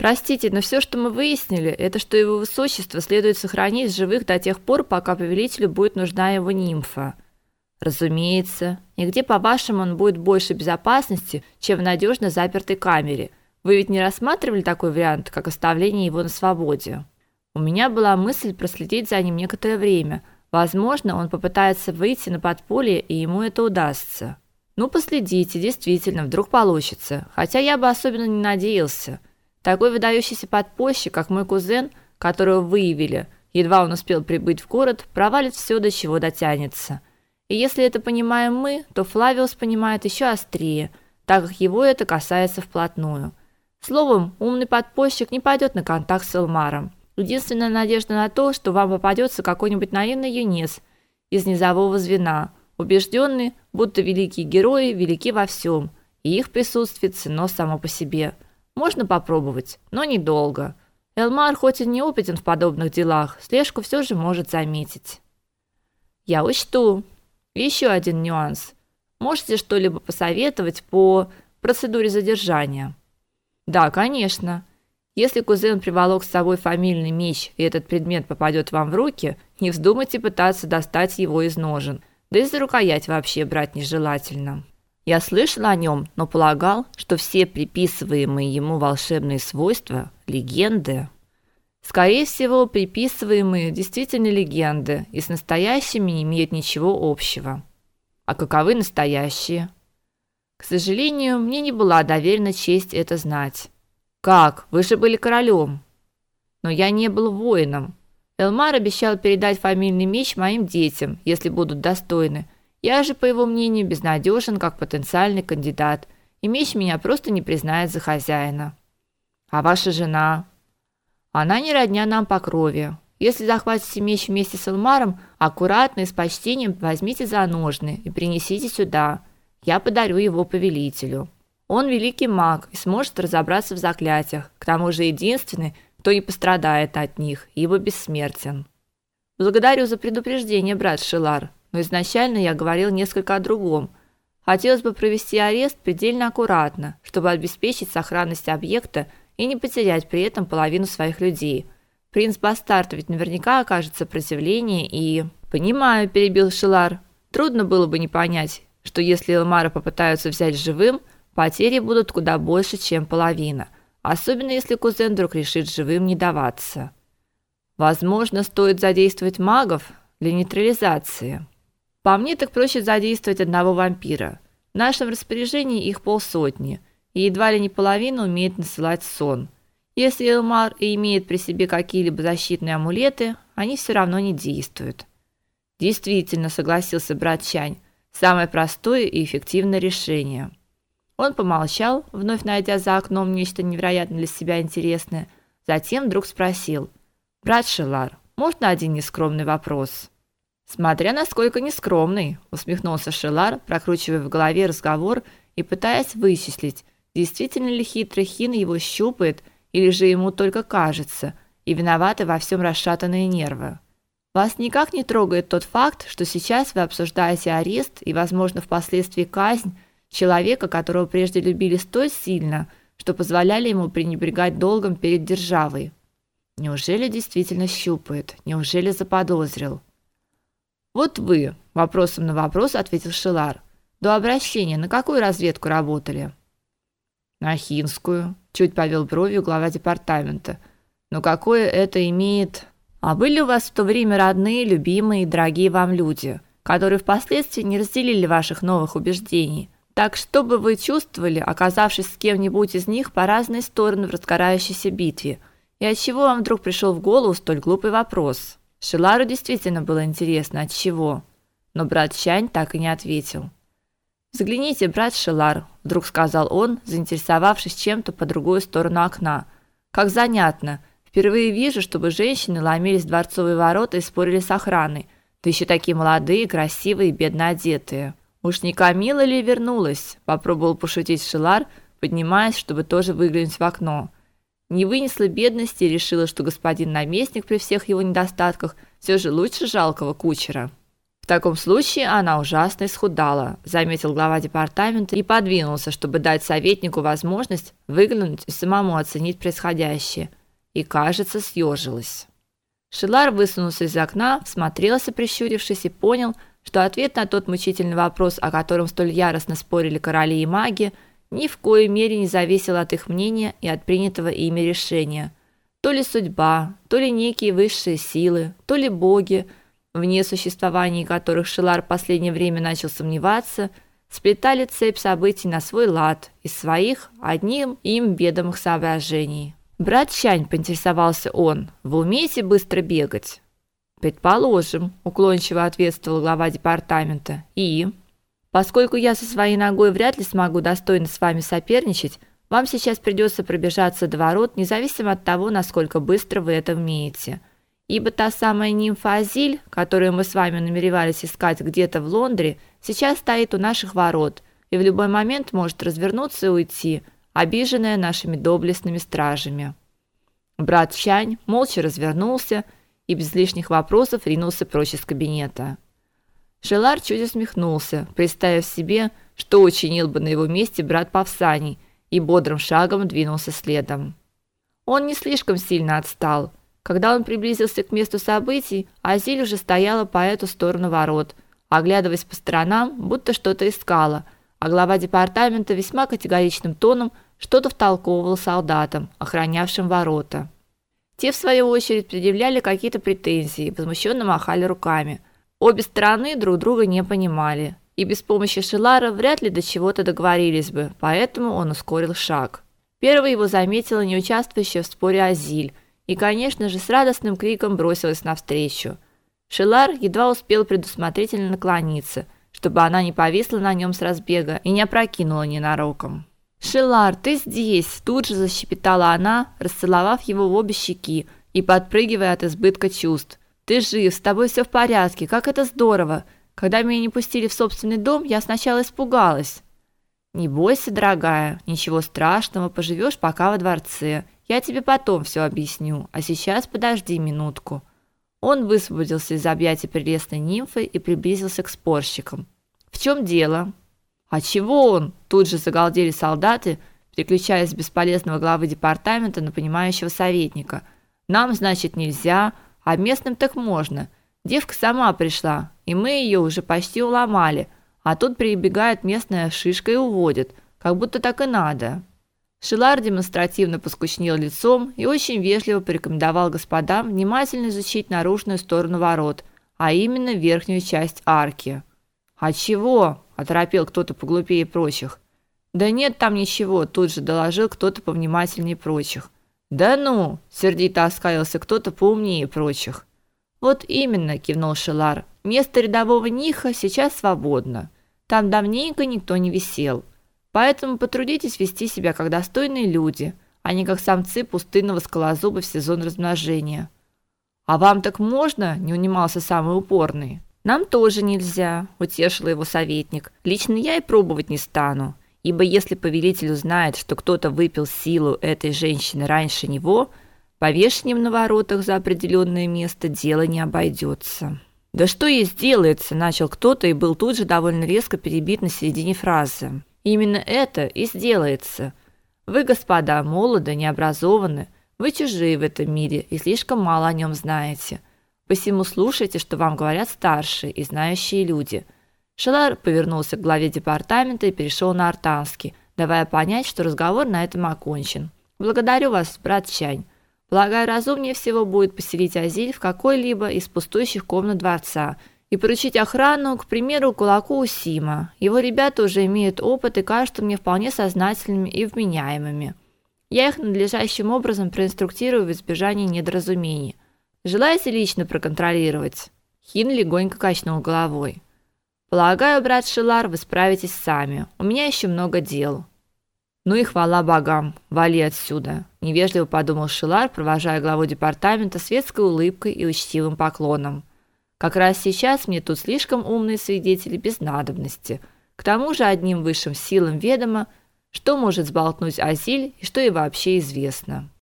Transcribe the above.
Простите, но все, что мы выяснили, это что его высочество следует сохранить живых до тех пор, пока повелителю будет нужна его нимфа. Разумеется. И где, по-вашему, он будет больше безопасности, чем в надежно запертой камере? Вы ведь не рассматривали такой вариант, как оставление его на свободе? У меня была мысль проследить за ним некоторое время. Возможно, он попытается выйти на подполье, и ему это удастся. Ну, последите, действительно, вдруг получится. Хотя я бы особенно не надеялся. Такой выдающийся подпольщик, как мой кузен, которого выявили, едва он успел прибыть в город, провалит все, до чего дотянется. И если это понимаем мы, то Флавиус понимает еще острее, так как его это касается вплотную. Словом, умный подпольщик не пойдет на контакт с Элмаром. Единственная надежда на то, что вам попадется какой-нибудь наивный юнец из низового звена, убежденный, будто великие герои велики во всем, и их присутствие ценно само по себе. Можно попробовать, но недолго. Элмар хоть и не опытен в подобных делах, слежку все же может заметить. Я учту, еще один нюанс. Можете что-либо посоветовать по процедуре задержания? Да, конечно. Если кузен приволок с собой фамильный меч, и этот предмет попадет вам в руки, не вздумайте пытаться достать его из ножен. Да и за рукоять вообще брать нежелательно. Я слышал о нем, но полагал, что все приписываемые ему волшебные свойства легенды. Скорее всего, приписываемые действительно легенды и с настоящими не имеют ничего общего. А каковы настоящие? К сожалению, мне не была доверена честь это знать. Как? Вы же были королем. Но я не был воином. Элмар обещал передать фамильный меч моим детям, если будут достойны. Я же, по его мнению, безнадежен как потенциальный кандидат, и меч меня просто не признает за хозяина. А ваша жена? Она не родня нам по крови. Если захватите меч вместе с Элмаром, аккуратно и с почтением возьмите за ножны и принесите сюда. Я подарю его повелителю. Он великий маг и сможет разобраться в заклятиях. К тому же единственный, кто не пострадает от них, ибо бессмертен. Благодарю за предупреждение, брат Шилар, но изначально я говорил несколько о другом. Хотелось бы провести арест предельно аккуратно, чтобы обеспечить сохранность объекта и не потерять при этом половину своих людей. Принц Бастард ведь наверняка окажет сопротивление и... Понимаю, перебил Шилар. Трудно было бы не понять, что если Элмара попытаются взять живым, потери будут куда больше, чем половина, особенно если кузен вдруг решит живым не даваться. Возможно, стоит задействовать магов для нейтрализации. По мне так проще задействовать одного вампира. В нашем распоряжении их полсотни – и едва ли не половина умеет насылать сон. Если Элмар и имеет при себе какие-либо защитные амулеты, они все равно не действуют. Действительно, согласился брат Чань, самое простое и эффективное решение. Он помолчал, вновь найдя за окном нечто невероятно для себя интересное, затем вдруг спросил: "Брат Шелар, можно один нескромный вопрос?" Смотря насколько нескромный, усмехнулся Шелар, прокручивая в голове разговор и пытаясь вычислить, Действительно ли хитрый Хин его щупает, или же ему только кажется, и виноваты во всем расшатанные нервы? Вас никак не трогает тот факт, что сейчас вы обсуждаете арест и, возможно, впоследствии казнь человека, которого прежде любили столь сильно, что позволяли ему пренебрегать долгом перед державой. Неужели действительно щупает? Неужели заподозрил? Вот вы, вопросом на вопрос ответил Шилар. До обращения на какую разведку работали? На Хинскую, чуть повел бровью глава департамента. Но какое это имеет? А были у вас в то время родные, любимые и дорогие вам люди, которые впоследствии не разделили ваших новых убеждений? Так что бы вы чувствовали, оказавшись с кем-нибудь из них по разные стороны в разгорающейся битве? И от чего вам вдруг пришел в голову столь глупый вопрос? Шилару действительно было интересно, от чего, но брат Чань так и не ответил. Взгляните, брат Шелар, вдруг сказал он, заинтересовавшись чем-то по другую сторону окна. Как занятно. Впервые вижу, чтобы женщины ломились в дворцовые ворота и спорили с охраной. Да еще такие молодые, красивые и бедно одетые. Уж не Камила ли вернулась? попробовал пошутить Шелар, поднимаясь, чтобы тоже выглянуть в окно. Не вынесла бедности и решила, что господин наместник при всех его недостатках все же лучше жалкого кучера таком случае она ужасно исхудала, заметил глава департамента и подвинулся, чтобы дать советнику возможность выглянуть и самому оценить происходящее. И, кажется, съежилась. Шилар высунулся из окна, смотрелся, прищурившись, и понял, что ответ на тот мучительный вопрос, о котором столь яростно спорили короли и маги, ни в коей мере не зависел от их мнения и от принятого ими решения. То ли судьба, то ли некие высшие силы, то ли боги, вне существования которых Шилар в последнее время начал сомневаться, сплетали цепь событий на свой лад из своих одним им ведомых соображений. Брат Чань поинтересовался он: "Вы умеете быстро бегать?" "Предположим", уклончиво ответствовал глава департамента. "И поскольку я со своей ногой вряд ли смогу достойно с вами соперничать, вам сейчас придется пробежаться до ворот, независимо от того, насколько быстро вы это умеете. Ибо та самая нимфа Азиль, которую мы с вами намеревались искать где-то в Лондре, сейчас стоит у наших ворот и в любой момент может развернуться и уйти, обиженная нашими доблестными стражами. Брат Чань молча развернулся и без лишних вопросов ринулся прочь из кабинета. Шелар чуть усмехнулся, представив себе, что учинил бы на его месте брат Павсаний, и бодрым шагом двинулся следом. Он не слишком сильно отстал. Когда он приблизился к месту событий, Азиль уже стояла по эту сторону ворот, оглядываясь по сторонам, будто что-то искала – а глава департамента весьма категоричным тоном что-то втолковывал солдатам, охранявшим ворота. Те в свою очередь предъявляли какие-то претензии, возмущенно махали руками. Обе стороны друг друга не понимали, и без помощи Шилара вряд ли до чего-то договорились бы, поэтому он ускорил шаг. Первой его заметила не участвующая в споре Азиль, и, конечно же, с радостным криком бросилась навстречу. Шилар едва успел предусмотрительно наклониться – чтобы она не повисла на нем с разбега и не опрокинула ненароком. «Шелар, ты здесь!» – тут же защепетала она, расцеловав его в обе щеки и подпрыгивая от избытка чувств. «Ты жив, с тобой все в порядке, как это здорово! Когда меня не пустили в собственный дом, я сначала испугалась». «Не бойся, дорогая, ничего страшного, поживешь пока во дворце. Я тебе потом все объясню, а сейчас подожди минутку». Он высвободился из объятий прелестной нимфы и приблизился к спорщикам. В чем дело? А чего он? Тут же загалдели солдаты, переключаясь с бесполезного главы департамента на понимающего советника. Нам, значит, нельзя, а местным так можно. Девка сама пришла, и мы ее уже почти уломали, а тут прибегает местная шишка и уводит, как будто так и надо. Шилар демонстративно поскучнел лицом и очень вежливо порекомендовал господам внимательно изучить наружную сторону ворот, а именно верхнюю часть арки. «А чего?» – оторопел кто-то поглупее прочих. «Да нет там ничего», – тут же доложил кто-то повнимательнее прочих. «Да ну!» – сердито оскалился кто-то поумнее прочих. «Вот именно», – кивнул Шилар. «Место рядового Ниха сейчас свободно. Там давненько никто не висел. Поэтому потрудитесь вести себя как достойные люди, а не как самцы пустынного скалозуба в сезон размножения. А вам так можно? не унимался самый упорный. Нам тоже нельзя, утешил его советник. Лично я и пробовать не стану, ибо если повелитель узнает, что кто-то выпил силу этой женщины раньше него, повешением на воротах за определенное место дело не обойдется. Да что ей сделается, начал кто-то и был тут же довольно резко перебит на середине фразы. Именно это и сделается. Вы, господа, молоды, необразованы, вы чужие в этом мире и слишком мало о нем знаете. Посему слушайте, что вам говорят старшие и знающие люди. Шелар повернулся к главе департамента и перешел на артанский, давая понять, что разговор на этом окончен. Благодарю вас, брат Чань. Полагаю, разумнее всего будет поселить Азиль в какой-либо из пустующих комнат дворца и поручить охрану, к примеру, кулаку Усима. Его ребята уже имеют опыт и кажутся мне вполне сознательными и вменяемыми. Я их надлежащим образом проинструктирую в избежании недоразумений. Желаете лично проконтролировать? Хин легонько качнул головой. Полагаю, брат Шилар, вы справитесь сами. У меня еще много дел. Ну и хвала богам, вали отсюда, невежливо подумал Шилар, провожая главу департамента светской улыбкой и учтивым поклоном. Как раз сейчас мне тут слишком умные свидетели без надобности. К тому же одним высшим силам ведомо, что может сболтнуть Азиль и что ей вообще известно.